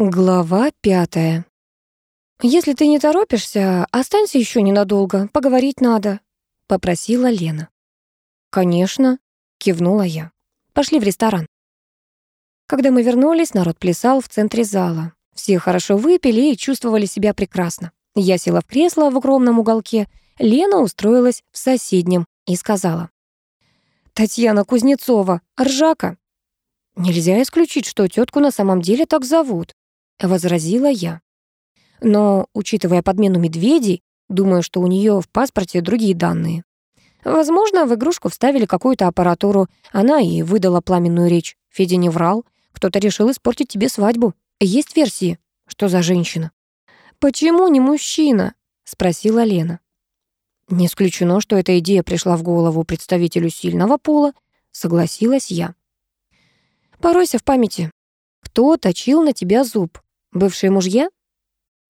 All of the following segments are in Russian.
Глава пятая. «Если ты не торопишься, останься еще ненадолго, поговорить надо», — попросила Лена. «Конечно», — кивнула я. «Пошли в ресторан». Когда мы вернулись, народ плясал в центре зала. Все хорошо выпили и чувствовали себя прекрасно. Я села в кресло в огромном уголке, Лена устроилась в соседнем и сказала. «Татьяна Кузнецова, ржака». Нельзя исключить, что тетку на самом деле так зовут. — возразила я. Но, учитывая подмену медведей, думаю, что у нее в паспорте другие данные. Возможно, в игрушку вставили какую-то аппаратуру, она и выдала пламенную речь. Федя не врал, кто-то решил испортить тебе свадьбу. Есть версии? Что за женщина? «Почему не мужчина?» — спросила Лена. Не исключено, что эта идея пришла в голову представителю сильного пола, согласилась я. Поройся в памяти. Кто точил на тебя зуб? Бывшие мужья?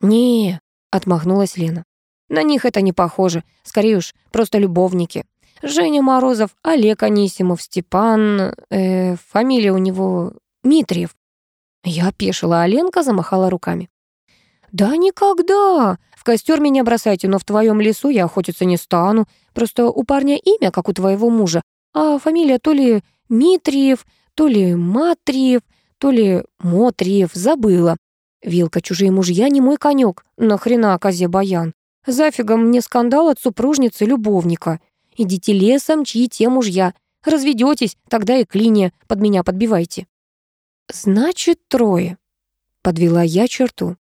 Не, отмахнулась Лена. На них это не похоже. Скорее уж, просто любовники. Женя Морозов, Олег Анисимов, Степан... Э, фамилия у него Митриев. Я опешила, а Ленка замахала руками. «Да никогда! В костер меня бросайте, но в твоем лесу я охотиться не стану. Просто у парня имя, как у твоего мужа, а фамилия то ли Митриев, то ли Матриев, то ли Мотриев, забыла. Вилка, чужие мужья не мой конек. Нахрена козе баян? Зафигом мне скандал от супружницы любовника. Идите лесом, чьи те мужья. Разведетесь, тогда и клиния под меня подбивайте. Значит, трое. Подвела я черту.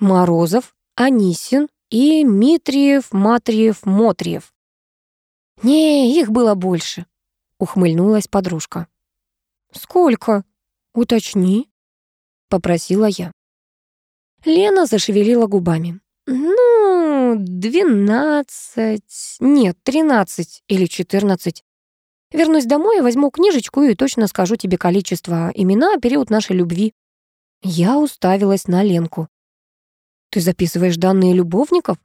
Морозов, Анисин и Митриев, Матриев, Мотриев. «Не, их было больше», — ухмыльнулась подружка. «Сколько? Уточни», — попросила я. Лена зашевелила губами. «Ну, двенадцать... Нет, тринадцать или четырнадцать. Вернусь домой, возьму книжечку и точно скажу тебе количество, имена, период нашей любви». Я уставилась на Ленку. «Ты записываешь данные любовников?»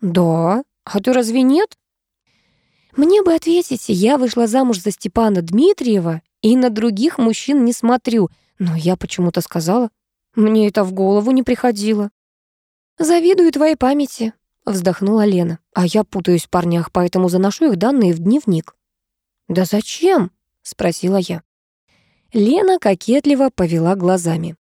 «Да. А ты разве нет?» «Мне бы ответить, я вышла замуж за Степана Дмитриева и на других мужчин не смотрю, но я почему-то сказала, мне это в голову не приходило. «Завидую твоей памяти», — вздохнула Лена. «А я путаюсь в парнях, поэтому заношу их данные в дневник». «Да зачем?» — спросила я. Лена кокетливо повела глазами.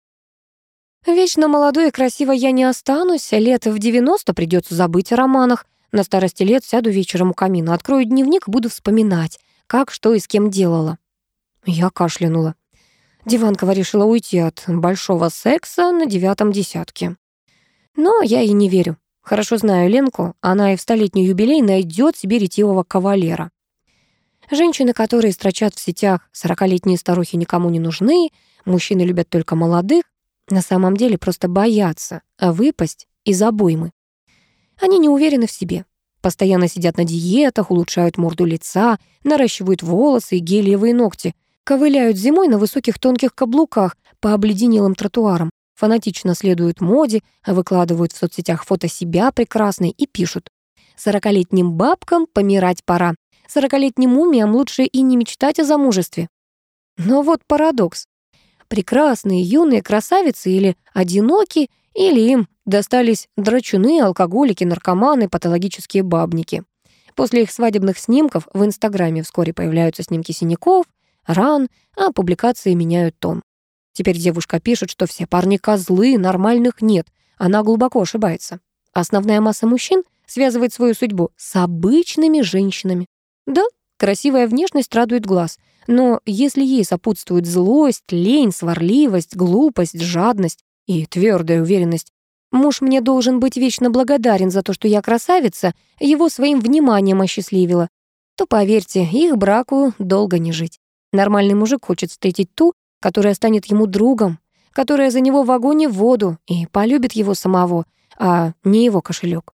«Вечно молодой и красивой я не останусь. Лет в девяносто придется забыть о романах. На старости лет сяду вечером у камина, открою дневник буду вспоминать, как, что и с кем делала». Я кашлянула. Диванкова решила уйти от большого секса на девятом десятке. Но я ей не верю. Хорошо знаю Ленку, она и в столетний юбилей найдет себе ретивого кавалера. Женщины, которые строчат в сетях «сорокалетние старухи никому не нужны», «мужчины любят только молодых», на самом деле просто боятся выпасть из обоймы. Они не уверены в себе, постоянно сидят на диетах, улучшают морду лица, наращивают волосы и гелиевые ногти — ковыляют зимой на высоких тонких каблуках по обледенелым тротуарам, фанатично следуют моде, выкладывают в соцсетях фото себя прекрасной и пишут «Сорокалетним бабкам помирать пора, сорокалетним мумиям лучше и не мечтать о замужестве». Но вот парадокс. Прекрасные юные красавицы или одиноки, или им достались драчуны, алкоголики, наркоманы, патологические бабники. После их свадебных снимков в Инстаграме вскоре появляются снимки синяков, ран, а публикации меняют тон. Теперь девушка пишет, что все парни козлы, нормальных нет. Она глубоко ошибается. Основная масса мужчин связывает свою судьбу с обычными женщинами. Да, красивая внешность радует глаз, но если ей сопутствует злость, лень, сварливость, глупость, жадность и твердая уверенность, муж мне должен быть вечно благодарен за то, что я красавица, его своим вниманием осчастливила, то, поверьте, их браку долго не жить. Нормальный мужик хочет встретить ту, которая станет ему другом, которая за него в огонь и в воду и полюбит его самого, а не его кошелек.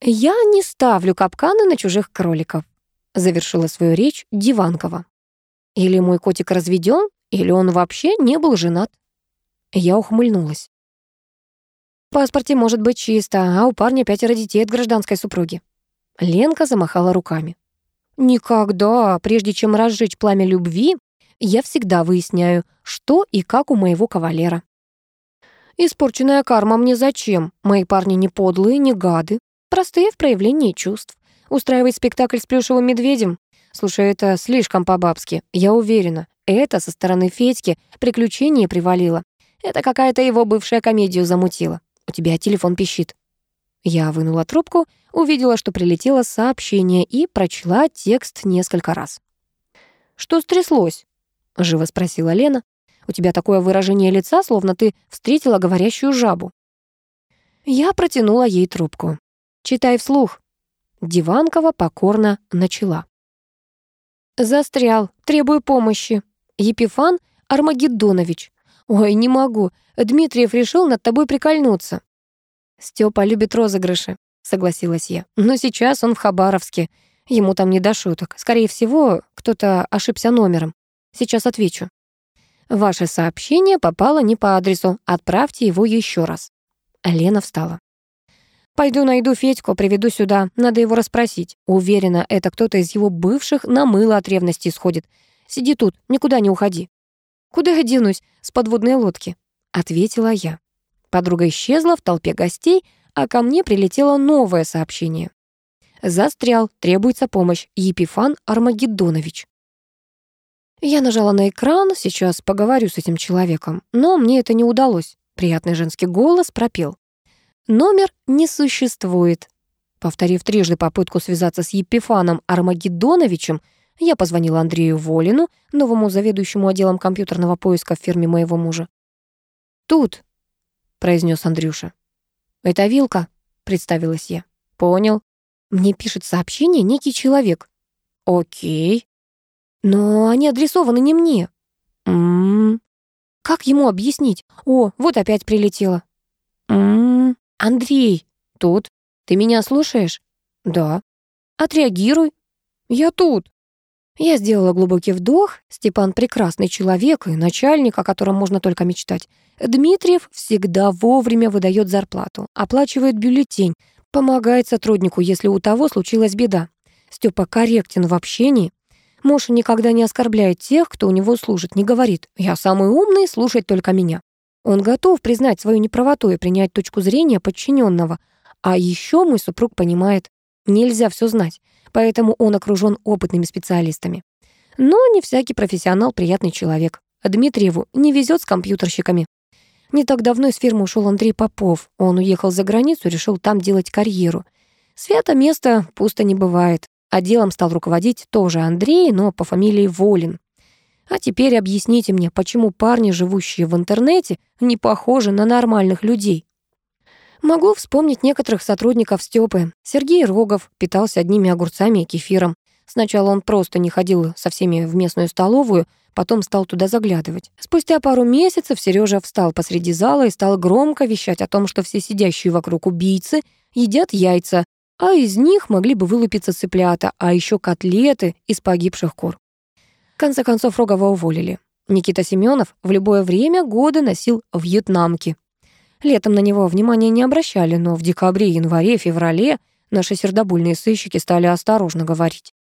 «Я не ставлю капканы на чужих кроликов», — завершила свою речь Диванкова. «Или мой котик разведен, или он вообще не был женат». Я ухмыльнулась. В паспорте может быть чисто, а у парня пятеро детей от гражданской супруги. Ленка замахала руками. Никогда, прежде чем разжечь пламя любви, я всегда выясняю, что и как у моего кавалера. Испорченная карма мне зачем? Мои парни не подлые, не гады. Простые в проявлении чувств. Устраивать спектакль с плюшевым медведем? Слушай, это слишком по-бабски. Я уверена, это со стороны Федьки приключение привалило. Это какая-то его бывшая комедию замутила. У тебя телефон пищит. Я вынула трубку, увидела, что прилетело сообщение и прочла текст несколько раз. «Что стряслось?» — живо спросила Лена. У тебя такое выражение лица, словно ты встретила говорящую жабу». Я протянула ей трубку. «Читай вслух». Диванкова покорно начала. «Застрял. Требую помощи. Епифан Армагеддонович. Ой, не могу. Дмитриев решил над тобой прикольнуться». «Стёпа любит розыгрыши», — согласилась я. «Но сейчас он в Хабаровске. Ему там не до шуток. Скорее всего, кто-то ошибся номером. Сейчас отвечу». Ваше сообщение попало не по адресу. Отправьте его еще раз. Лена встала. Пойду найду Федьку, приведу сюда. Надо его расспросить. Уверена, это кто-то из его бывших на мыло от ревности сходит. Сиди тут, никуда не уходи. Куда я денусь? С подводной лодки. Ответила я. Подруга исчезла в толпе гостей, а ко мне прилетело новое сообщение. Застрял, требуется помощь. Епифан Армагеддонович. Я нажала на экран, сейчас поговорю с этим человеком, но мне это не удалось. Приятный женский голос пропел. «Номер не существует». Повторив трижды попытку связаться с Епифаном Армагеддоновичем, я позвонила Андрею Волину, новому заведующему отделом компьютерного поиска в фирме моего мужа. «Тут», — произнес Андрюша. «Это Вилка», — представилась я. «Понял. Мне пишет сообщение некий человек». «Окей», но они адресованы не мне. М -м -м. Как ему объяснить? О, вот опять прилетело. М -м Андрей, тут. Ты меня слушаешь? Да. Отреагируй. Я тут. Я сделала глубокий вдох. Степан прекрасный человек и начальник, о котором можно только мечтать. Дмитриев всегда вовремя выдает зарплату, оплачивает бюллетень, помогает сотруднику, если у того случилась беда. Степа корректен в общении, Муж никогда не оскорбляет тех, кто у него служит, не говорит «я самый умный, слушать только меня». Он готов признать свою неправоту и принять точку зрения подчиненного. А еще мой супруг понимает, нельзя все знать, поэтому он окружен опытными специалистами. Но не всякий профессионал приятный человек. Дмитриеву не везет с компьютерщиками. Не так давно из фирмы ушел Андрей Попов. Он уехал за границу, решил там делать карьеру. Свято место пусто не бывает. Отделом стал руководить тоже Андрей, но по фамилии Волин. А теперь объясните мне, почему парни, живущие в интернете, не похожи на нормальных людей? Могу вспомнить некоторых сотрудников Стёпы. Сергей Рогов питался одними огурцами и кефиром. Сначала он просто не ходил со всеми в местную столовую, потом стал туда заглядывать. Спустя пару месяцев Сережа встал посреди зала и стал громко вещать о том, что все сидящие вокруг убийцы едят яйца, а из них могли бы вылупиться цыплята, а еще котлеты из погибших кур. В конце концов, Рогова уволили. Никита Семенов в любое время года носил вьетнамки. Летом на него внимания не обращали, но в декабре, январе, феврале наши сердобольные сыщики стали осторожно говорить.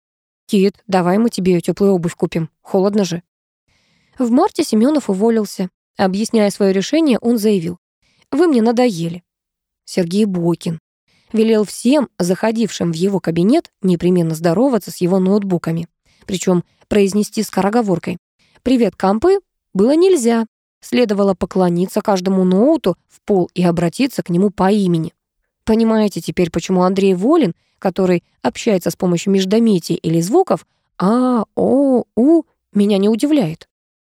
«Кит, давай мы тебе теплую обувь купим, холодно же». В марте Семенов уволился. Объясняя свое решение, он заявил, «Вы мне надоели». Сергей Бокин, велел всем, заходившим в его кабинет, непременно здороваться с его ноутбуками. Причем произнести скороговоркой «Привет, компы» было нельзя. Следовало поклониться каждому ноуту в пол и обратиться к нему по имени. Понимаете теперь, почему Андрей Волин, который общается с помощью междометий или звуков «а», «о», «у», меня не удивляет?